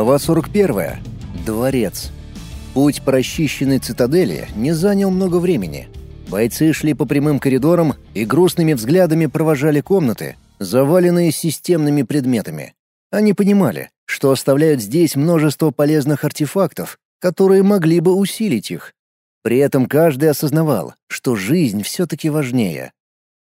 Глава 41. Дворец. Путь по расчищенной цитадели не занял много времени. Бойцы шли по прямым коридорам и грустными взглядами провожали комнаты, заваленные системными предметами. Они понимали, что оставляют здесь множество полезных артефактов, которые могли бы усилить их. При этом каждый осознавал, что жизнь все-таки важнее.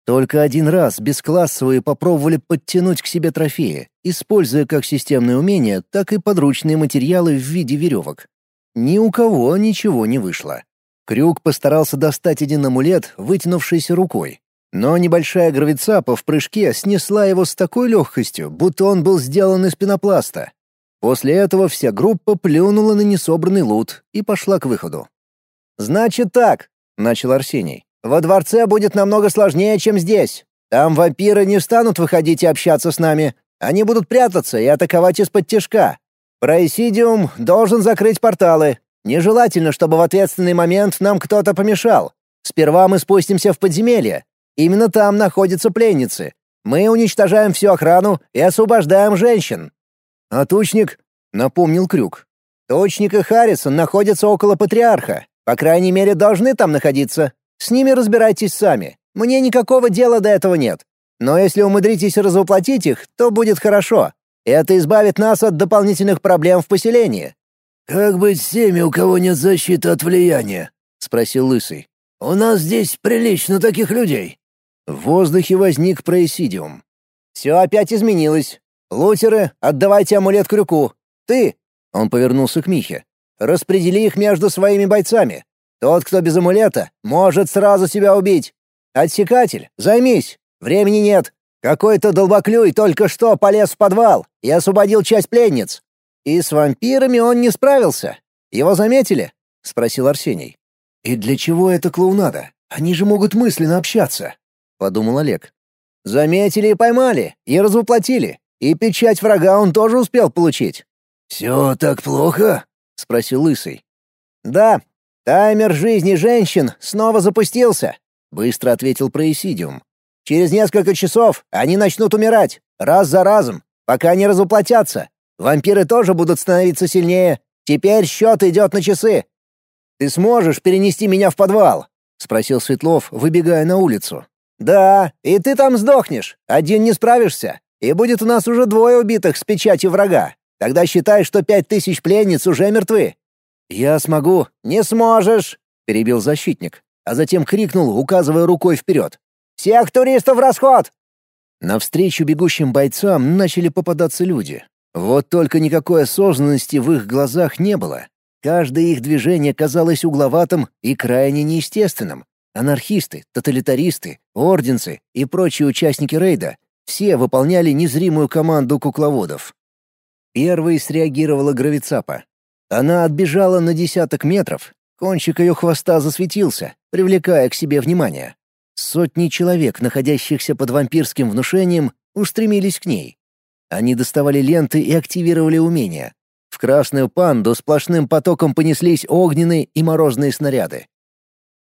Только один раз бесклассовые попробовали подтянуть к себе трофеи, используя как системные умения, так и подручные материалы в виде веревок. Ни у кого ничего не вышло. Крюк постарался достать один амулет, вытянувшийся рукой. Но небольшая гравицапа в прыжке снесла его с такой легкостью, будто он был сделан из пенопласта. После этого вся группа плюнула на несобранный лут и пошла к выходу. «Значит так», — начал Арсений. Во дворце будет намного сложнее, чем здесь. Там вампиры не станут выходить и общаться с нами. Они будут прятаться и атаковать из-под тяжка. Происидиум должен закрыть порталы. Нежелательно, чтобы в ответственный момент нам кто-то помешал. Сперва мы спустимся в подземелье. Именно там находятся пленницы. Мы уничтожаем всю охрану и освобождаем женщин. А тучник? напомнил Крюк. Тучник и Харрисон находятся около патриарха. По крайней мере, должны там находиться. С ними разбирайтесь сами. Мне никакого дела до этого нет. Но если умудритесь развоплотить их, то будет хорошо. Это избавит нас от дополнительных проблем в поселении». «Как быть с теми, у кого нет защиты от влияния?» — спросил Лысый. «У нас здесь прилично таких людей». В воздухе возник происидиум. «Все опять изменилось. Лутеры, отдавайте амулет крюку. Ты...» — он повернулся к Михе. «Распредели их между своими бойцами. Тот, кто без амулета, может сразу себя убить. Отсекатель, займись. Времени нет. Какой-то долбоклюй только что полез в подвал и освободил часть пленниц. И с вампирами он не справился. Его заметили? спросил Арсений. И для чего это клоунада? Они же могут мысленно общаться, подумал Олег. Заметили и поймали, и развоплотили. И печать врага он тоже успел получить. «Все так плохо?» — спросил Лысый. «Да, «Таймер жизни женщин снова запустился», — быстро ответил Происидиум. «Через несколько часов они начнут умирать, раз за разом, пока не разуплотятся. Вампиры тоже будут становиться сильнее. Теперь счет идет на часы». «Ты сможешь перенести меня в подвал?» — спросил Светлов, выбегая на улицу. «Да, и ты там сдохнешь. Один не справишься. И будет у нас уже двое убитых с печатью врага. Тогда считай, что пять тысяч пленниц уже мертвы. «Я смогу». «Не сможешь», — перебил защитник, а затем крикнул, указывая рукой вперед. «Всех туристов в расход!» Навстречу бегущим бойцам начали попадаться люди. Вот только никакой осознанности в их глазах не было. Каждое их движение казалось угловатым и крайне неестественным. Анархисты, тоталитаристы, орденцы и прочие участники рейда все выполняли незримую команду кукловодов. Первой среагировала Гравицапа. Она отбежала на десяток метров. Кончик ее хвоста засветился, привлекая к себе внимание. Сотни человек, находящихся под вампирским внушением, устремились к ней. Они доставали ленты и активировали умения. В красную панду сплошным потоком понеслись огненные и морозные снаряды.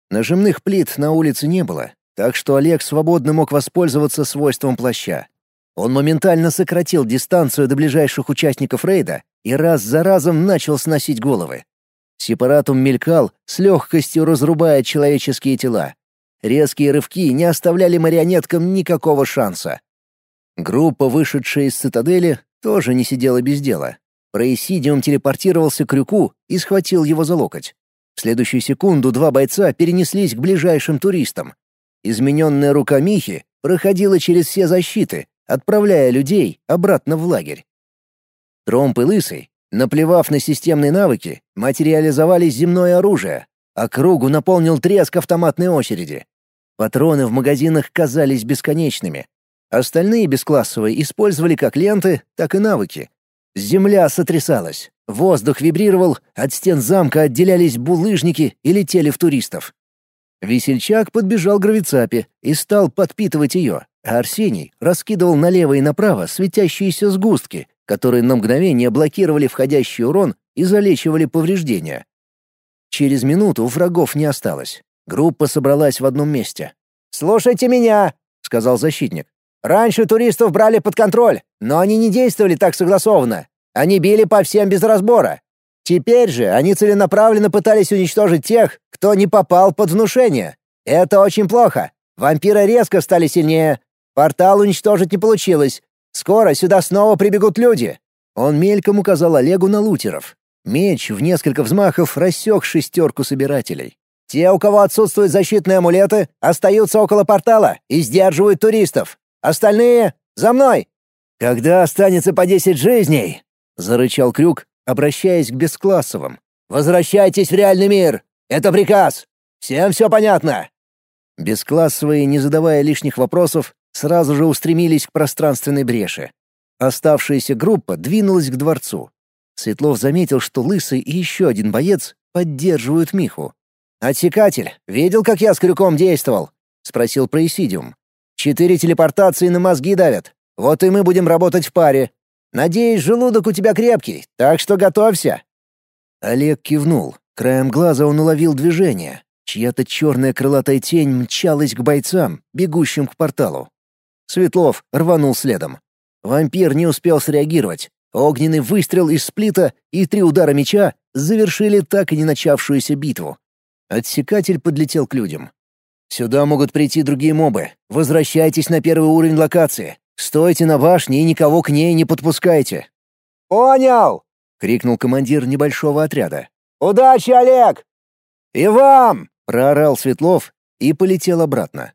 Нажимных плит на улице не было, так что Олег свободно мог воспользоваться свойством плаща. Он моментально сократил дистанцию до ближайших участников рейда и раз за разом начал сносить головы. Сепаратум мелькал, с легкостью разрубая человеческие тела. Резкие рывки не оставляли марионеткам никакого шанса. Группа, вышедшая из цитадели, тоже не сидела без дела. Происидиум телепортировался к крюку и схватил его за локоть. В следующую секунду два бойца перенеслись к ближайшим туристам. Измененная рука Михи проходила через все защиты, отправляя людей обратно в лагерь. Тромп и Лысый, наплевав на системные навыки, материализовали земное оружие, а кругу наполнил треск автоматной очереди. Патроны в магазинах казались бесконечными. Остальные бесклассовые использовали как ленты, так и навыки. Земля сотрясалась, воздух вибрировал, от стен замка отделялись булыжники и летели в туристов. Весельчак подбежал к гравицапе и стал подпитывать ее, а Арсений раскидывал налево и направо светящиеся сгустки, которые на мгновение блокировали входящий урон и залечивали повреждения. Через минуту врагов не осталось. Группа собралась в одном месте. «Слушайте меня!» — сказал защитник. «Раньше туристов брали под контроль, но они не действовали так согласованно. Они били по всем без разбора. Теперь же они целенаправленно пытались уничтожить тех, кто не попал под внушение. Это очень плохо. Вампиры резко стали сильнее. Портал уничтожить не получилось. Скоро сюда снова прибегут люди. Он мельком указал Олегу на лутеров. Меч в несколько взмахов рассек шестерку собирателей. Те, у кого отсутствуют защитные амулеты, остаются около портала и сдерживают туристов. Остальные — за мной!» «Когда останется по десять жизней?» — зарычал Крюк, обращаясь к Бесклассовым. «Возвращайтесь в реальный мир! Это приказ! Всем все понятно!» Бесклассовые, не задавая лишних вопросов, сразу же устремились к пространственной бреши. Оставшаяся группа двинулась к дворцу. Светлов заметил, что Лысый и еще один боец поддерживают Миху. «Отсекатель, видел, как я с крюком действовал?» — спросил Происидиум. «Четыре телепортации на мозги давят. Вот и мы будем работать в паре. Надеюсь, желудок у тебя крепкий, так что готовься». Олег кивнул. Краем глаза он уловил движение. Чья-то черная крылатая тень мчалась к бойцам, бегущим к порталу. Светлов рванул следом. Вампир не успел среагировать. Огненный выстрел из сплита и три удара меча завершили так и не начавшуюся битву. Отсекатель подлетел к людям. «Сюда могут прийти другие мобы. Возвращайтесь на первый уровень локации. Стойте на башне и никого к ней не подпускайте». «Понял!» — крикнул командир небольшого отряда. «Удачи, Олег!» «И вам!» — проорал Светлов и полетел обратно.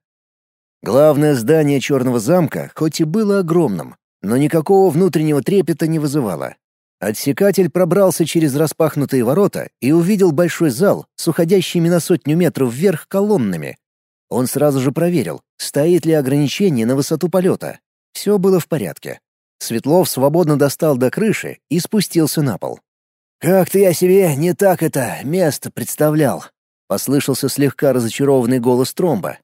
Главное здание Черного замка хоть и было огромным, но никакого внутреннего трепета не вызывало. Отсекатель пробрался через распахнутые ворота и увидел большой зал с уходящими на сотню метров вверх колоннами. Он сразу же проверил, стоит ли ограничение на высоту полета. Все было в порядке. Светлов свободно достал до крыши и спустился на пол. «Как-то я себе не так это место представлял», — послышался слегка разочарованный голос Тромба.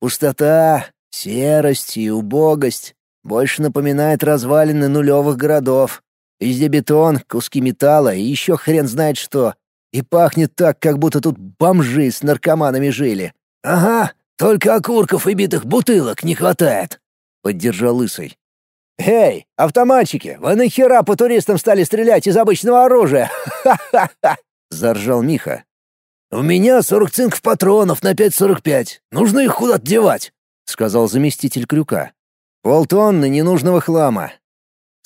«Пустота, серость и убогость. Больше напоминает развалины нулевых городов. Везде бетон, куски металла и еще хрен знает что. И пахнет так, как будто тут бомжи с наркоманами жили. Ага, только окурков и битых бутылок не хватает, поддержал лысый. Эй, автоматчики, вы нахера по туристам стали стрелять из обычного оружия? Ха-ха-ха, заржал Миха. У меня сорок цинков патронов на пять сорок пять. Нужно их куда-то девать, сказал заместитель Крюка. Полтонны ненужного хлама.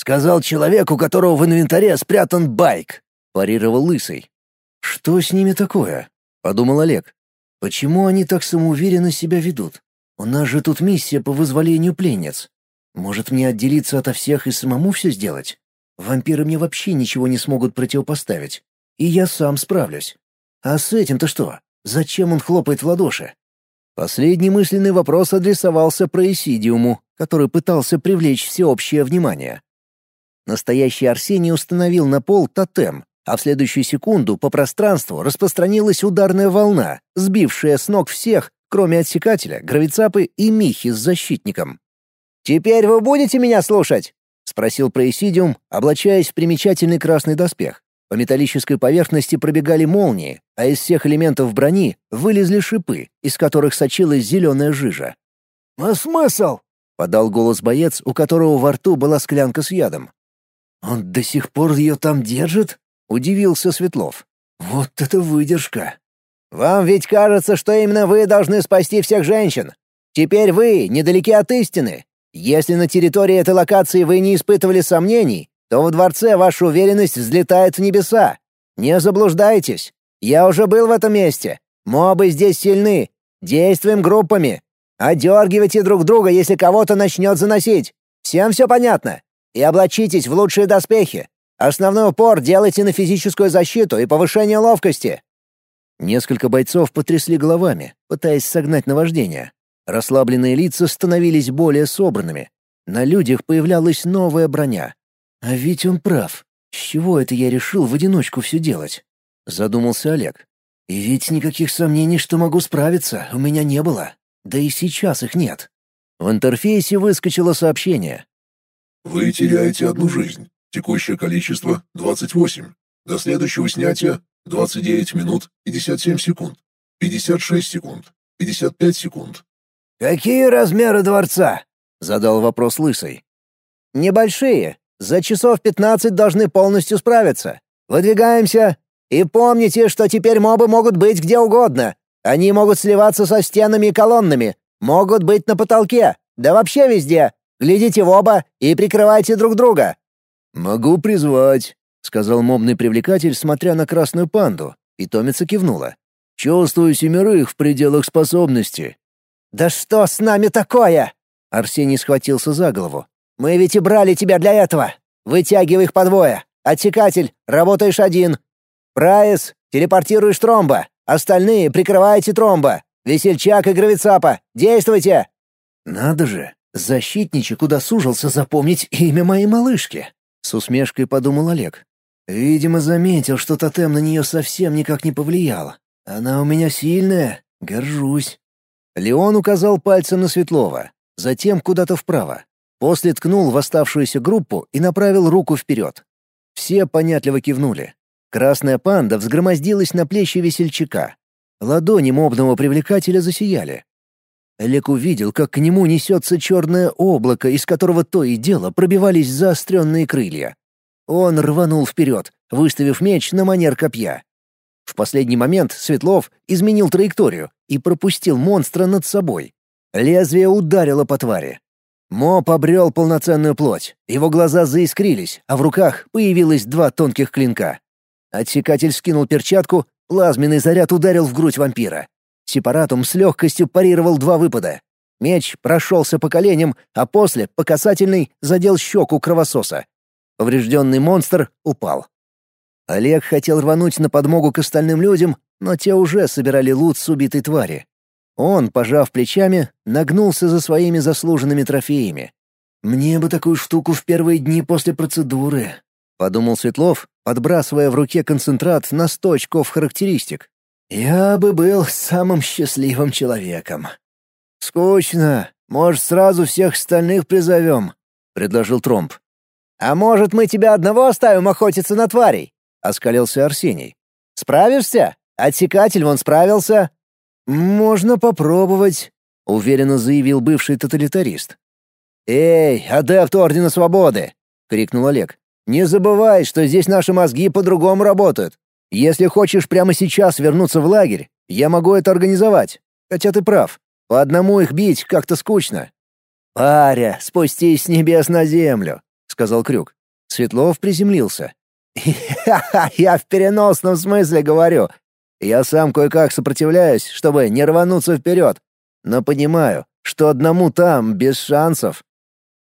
Сказал человек, у которого в инвентаре спрятан байк. Парировал Лысый. Что с ними такое? Подумал Олег. Почему они так самоуверенно себя ведут? У нас же тут миссия по вызволению пленниц. Может, мне отделиться ото всех и самому все сделать? Вампиры мне вообще ничего не смогут противопоставить. И я сам справлюсь. А с этим-то что? Зачем он хлопает в ладоши? Последний мысленный вопрос адресовался Происидиуму, который пытался привлечь всеобщее внимание. Настоящий Арсений установил на пол тотем, а в следующую секунду по пространству распространилась ударная волна, сбившая с ног всех, кроме отсекателя, гравицапы и Михи с защитником. «Теперь вы будете меня слушать?» — спросил Происидиум, облачаясь в примечательный красный доспех. По металлической поверхности пробегали молнии, а из всех элементов брони вылезли шипы, из которых сочилась зеленая жижа. «А смысл?» — подал голос боец, у которого во рту была склянка с ядом. «Он до сих пор ее там держит?» — удивился Светлов. «Вот это выдержка!» «Вам ведь кажется, что именно вы должны спасти всех женщин. Теперь вы недалеки от истины. Если на территории этой локации вы не испытывали сомнений, то во дворце ваша уверенность взлетает в небеса. Не заблуждайтесь. Я уже был в этом месте. Мобы здесь сильны. Действуем группами. Одергивайте друг друга, если кого-то начнет заносить. Всем все понятно. И облачитесь в лучшие доспехи. Основной упор делайте на физическую защиту и повышение ловкости». Несколько бойцов потрясли головами, пытаясь согнать наваждение. Расслабленные лица становились более собранными. На людях появлялась новая броня. А ведь он прав. С чего это я решил в одиночку все делать? Задумался Олег. И ведь никаких сомнений, что могу справиться, у меня не было. Да и сейчас их нет. В интерфейсе выскочило сообщение. Вы теряете одну жизнь. Текущее количество — 28. До следующего снятия — 29 минут 57 секунд. 56 секунд. 55 секунд. «Какие размеры дворца?» — задал вопрос Лысый. «Небольшие. За часов пятнадцать должны полностью справиться. Выдвигаемся. И помните, что теперь мобы могут быть где угодно. Они могут сливаться со стенами и колоннами, могут быть на потолке, да вообще везде. Глядите в оба и прикрывайте друг друга». «Могу призвать», — сказал мобный привлекатель, смотря на красную панду. Питомица кивнула. «Чувствую семерых в пределах способности». «Да что с нами такое?» Арсений схватился за голову. «Мы ведь и брали тебя для этого. Вытягивай их по двое. Отсекатель, работаешь один. Прайс, телепортируешь тромба. Остальные прикрываете тромба. Весельчак и Гравицапа, действуйте!» «Надо же, защитничек удосужился запомнить имя моей малышки», — с усмешкой подумал Олег. «Видимо, заметил, что тотем на нее совсем никак не повлиял. Она у меня сильная, горжусь». Леон указал пальцем на Светлова, затем куда-то вправо. После ткнул в оставшуюся группу и направил руку вперед. Все понятливо кивнули. Красная панда взгромоздилась на плечи весельчака. Ладони мобного привлекателя засияли. Олег увидел, как к нему несется черное облако, из которого то и дело пробивались заостренные крылья. Он рванул вперед, выставив меч на манер копья. В последний момент Светлов изменил траекторию и пропустил монстра над собой. Лезвие ударило по твари. Моб обрел полноценную плоть, его глаза заискрились, а в руках появилось два тонких клинка. Отсекатель скинул перчатку, плазменный заряд ударил в грудь вампира. Сепаратум с легкостью парировал два выпада. Меч прошелся по коленям, а после, по касательной, задел щеку кровососа. Поврежденный монстр упал. Олег хотел рвануть на подмогу к остальным людям, но те уже собирали лут с убитой твари. Он, пожав плечами, нагнулся за своими заслуженными трофеями. «Мне бы такую штуку в первые дни после процедуры», — подумал Светлов, подбрасывая в руке концентрат на сто очков характеристик. «Я бы был самым счастливым человеком». «Скучно. Может, сразу всех остальных призовем», — предложил Тромп. «А может, мы тебя одного оставим охотиться на тварей?» — оскалился Арсений. «Справишься? Отсекатель вон справился». «Можно попробовать», — уверенно заявил бывший тоталитарист. «Эй, адепт Ордена Свободы!» — крикнул Олег. «Не забывай, что здесь наши мозги по-другому работают. Если хочешь прямо сейчас вернуться в лагерь, я могу это организовать. Хотя ты прав, по одному их бить как-то скучно». «Паря, спустись с небес на землю», — сказал Крюк. Светлов приземлился. «Ха-ха, я в переносном смысле говорю. Я сам кое-как сопротивляюсь, чтобы не рвануться вперед. Но понимаю, что одному там без шансов.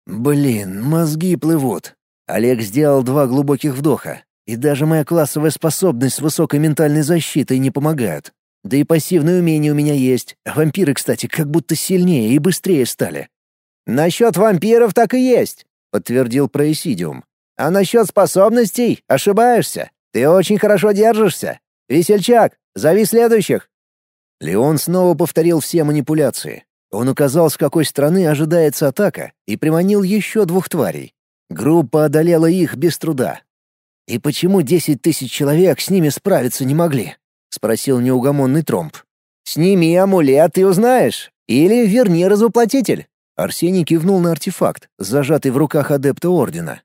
Блин, мозги плывут. Олег сделал два глубоких вдоха. И даже моя классовая способность с высокой ментальной защитой не помогает. Да и пассивные умения у меня есть. А вампиры, кстати, как будто сильнее и быстрее стали. «Насчет вампиров так и есть», — подтвердил Происидиум. «А насчет способностей ошибаешься. Ты очень хорошо держишься. Весельчак, Зови следующих!» Леон снова повторил все манипуляции. Он указал, с какой стороны ожидается атака, и приманил еще двух тварей. Группа одолела их без труда. «И почему десять тысяч человек с ними справиться не могли?» — спросил неугомонный Тромп. «Сними амулет и узнаешь. Или верни разуплотитель». Арсений кивнул на артефакт, зажатый в руках адепта Ордена.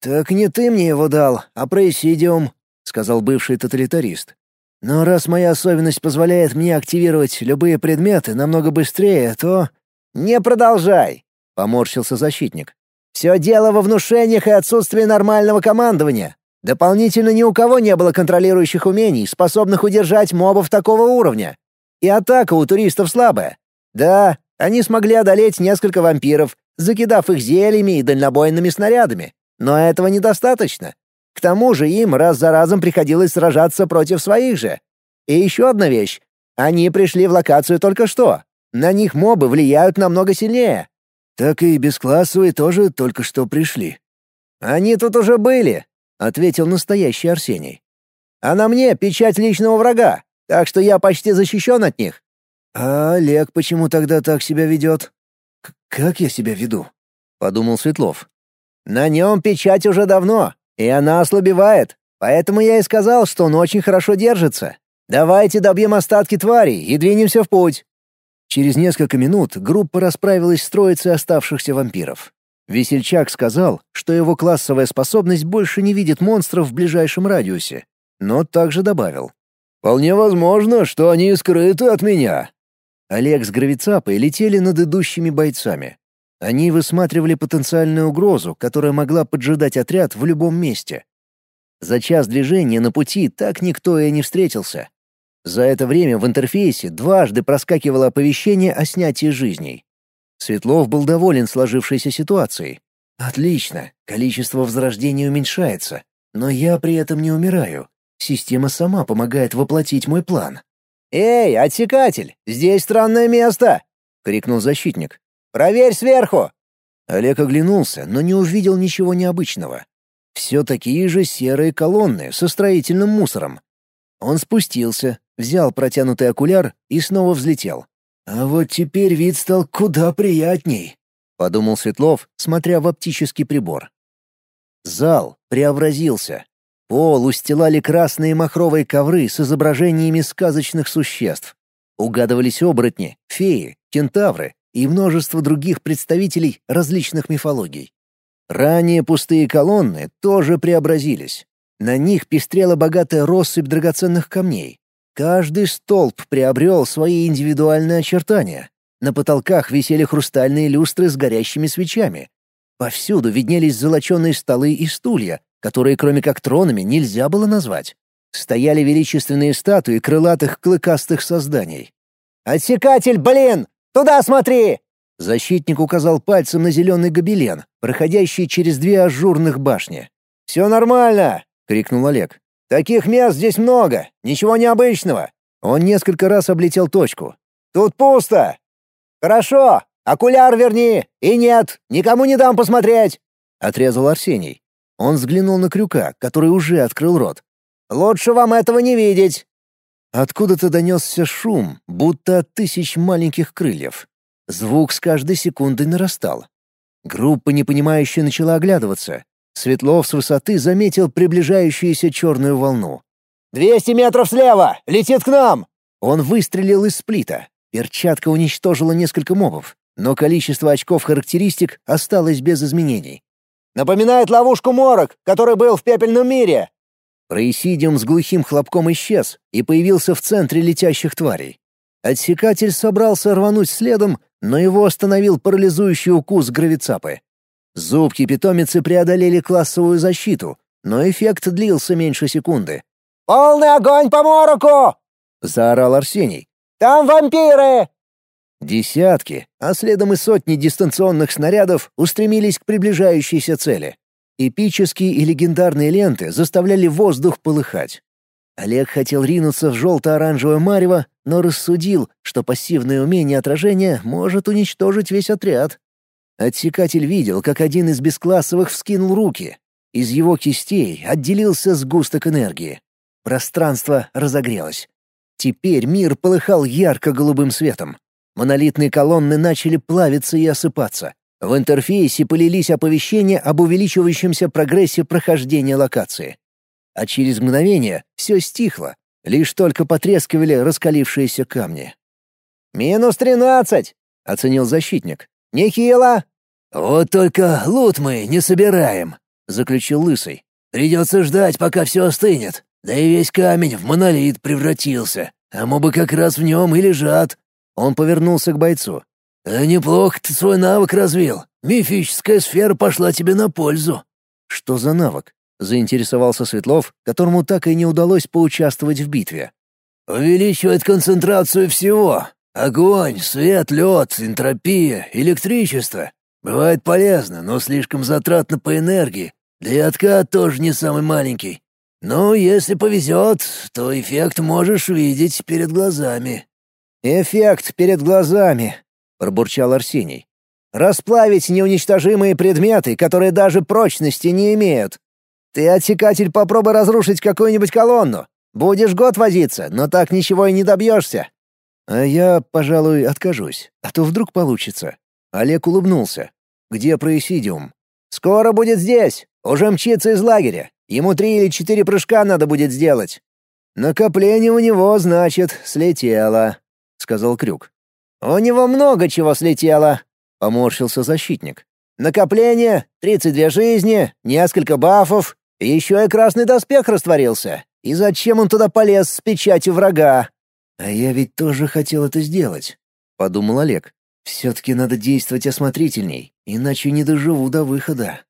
«Так не ты мне его дал, а Происидиум», — сказал бывший тоталитарист. Но раз моя особенность позволяет мне активировать любые предметы намного быстрее, то... «Не продолжай!» — поморщился защитник. «Все дело во внушениях и отсутствии нормального командования. Дополнительно ни у кого не было контролирующих умений, способных удержать мобов такого уровня. И атака у туристов слабая. Да, они смогли одолеть несколько вампиров, закидав их зельями и дальнобойными снарядами. Но этого недостаточно. К тому же им раз за разом приходилось сражаться против своих же. И еще одна вещь. Они пришли в локацию только что. На них мобы влияют намного сильнее. Так и бесклассовые тоже только что пришли. Они тут уже были, ответил настоящий Арсений. А на мне печать личного врага, так что я почти защищен от них. А Олег почему тогда так себя ведет? как я себя веду? подумал Светлов. На нем печать уже давно, и она ослабевает, поэтому я и сказал, что он очень хорошо держится. Давайте добьем остатки тварей и двинемся в путь». Через несколько минут группа расправилась с троицей оставшихся вампиров. Весельчак сказал, что его классовая способность больше не видит монстров в ближайшем радиусе, но также добавил. «Вполне возможно, что они скрыты от меня». Олег с Гравицапой летели над идущими бойцами. Они высматривали потенциальную угрозу, которая могла поджидать отряд в любом месте. За час движения на пути так никто и не встретился. За это время в интерфейсе дважды проскакивало оповещение о снятии жизней. Светлов был доволен сложившейся ситуацией. «Отлично, количество возрождений уменьшается, но я при этом не умираю. Система сама помогает воплотить мой план». «Эй, отсекатель, здесь странное место!» — крикнул защитник. «Проверь сверху!» Олег оглянулся, но не увидел ничего необычного. Все такие же серые колонны со строительным мусором. Он спустился, взял протянутый окуляр и снова взлетел. «А вот теперь вид стал куда приятней», — подумал Светлов, смотря в оптический прибор. Зал преобразился. Пол устилали красные махровые ковры с изображениями сказочных существ. Угадывались оборотни, феи, кентавры и множество других представителей различных мифологий. Ранее пустые колонны тоже преобразились. На них пестрела богатая россыпь драгоценных камней. Каждый столб приобрел свои индивидуальные очертания. На потолках висели хрустальные люстры с горящими свечами. Повсюду виднелись золоченые столы и стулья, которые кроме как тронами нельзя было назвать. Стояли величественные статуи крылатых клыкастых созданий. «Отсекатель, блин! Туда смотри!» Защитник указал пальцем на зеленый гобелен, проходящий через две ажурных башни. «Все нормально!» — крикнул Олег. «Таких мест здесь много, ничего необычного!» Он несколько раз облетел точку. «Тут пусто!» «Хорошо, окуляр верни! И нет, никому не дам посмотреть!» — отрезал Арсений. Он взглянул на Крюка, который уже открыл рот. «Лучше вам этого не видеть!» Откуда-то донесся шум, будто от тысяч маленьких крыльев. Звук с каждой секундой нарастал. Группа непонимающе начала оглядываться. Светлов с высоты заметил приближающуюся черную волну. «Двести метров слева! Летит к нам!» Он выстрелил из сплита. Перчатка уничтожила несколько мобов, но количество очков характеристик осталось без изменений. «Напоминает ловушку морок, который был в пепельном мире!» Происидиум с глухим хлопком исчез и появился в центре летящих тварей. Отсекатель собрался рвануть следом, но его остановил парализующий укус гравицапы. Зубки питомицы преодолели классовую защиту, но эффект длился меньше секунды. «Полный огонь по мороку!» — заорал Арсений. «Там вампиры!» Десятки, а следом и сотни дистанционных снарядов устремились к приближающейся цели. Эпические и легендарные ленты заставляли воздух полыхать. Олег хотел ринуться в желто-оранжевое марево, но рассудил, что пассивное умение отражения может уничтожить весь отряд. Отсекатель видел, как один из бесклассовых вскинул руки. Из его кистей отделился сгусток энергии. Пространство разогрелось. Теперь мир полыхал ярко-голубым светом. Монолитные колонны начали плавиться и осыпаться. В интерфейсе полились оповещения об увеличивающемся прогрессе прохождения локации. А через мгновение все стихло, лишь только потрескивали раскалившиеся камни. «Минус тринадцать!» — оценил защитник. «Нехило!» «Вот только лут мы не собираем», — заключил Лысый. «Придется ждать, пока все остынет. Да и весь камень в монолит превратился. А мобы как раз в нем и лежат». Он повернулся к бойцу. «А неплохо ты свой навык развил. Мифическая сфера пошла тебе на пользу». «Что за навык?» — заинтересовался Светлов, которому так и не удалось поучаствовать в битве. «Увеличивает концентрацию всего. Огонь, свет, лед, энтропия, электричество. Бывает полезно, но слишком затратно по энергии. Да и откат тоже не самый маленький. Но если повезет, то эффект можешь видеть перед глазами». «Эффект перед глазами», — пробурчал Арсений. «Расплавить неуничтожимые предметы, которые даже прочности не имеют. Ты, отсекатель, попробуй разрушить какую-нибудь колонну. Будешь год возиться, но так ничего и не добьешься». «А я, пожалуй, откажусь, а то вдруг получится». Олег улыбнулся. «Где Происидиум?» «Скоро будет здесь. Уже мчится из лагеря. Ему три или четыре прыжка надо будет сделать». «Накопление у него, значит, слетело», — сказал Крюк. «У него много чего слетело», — поморщился защитник. Накопление, 32 жизни, несколько бафов, еще и красный доспех растворился. И зачем он туда полез с печатью врага? А я ведь тоже хотел это сделать, подумал Олег. Все-таки надо действовать осмотрительней, иначе не доживу до выхода.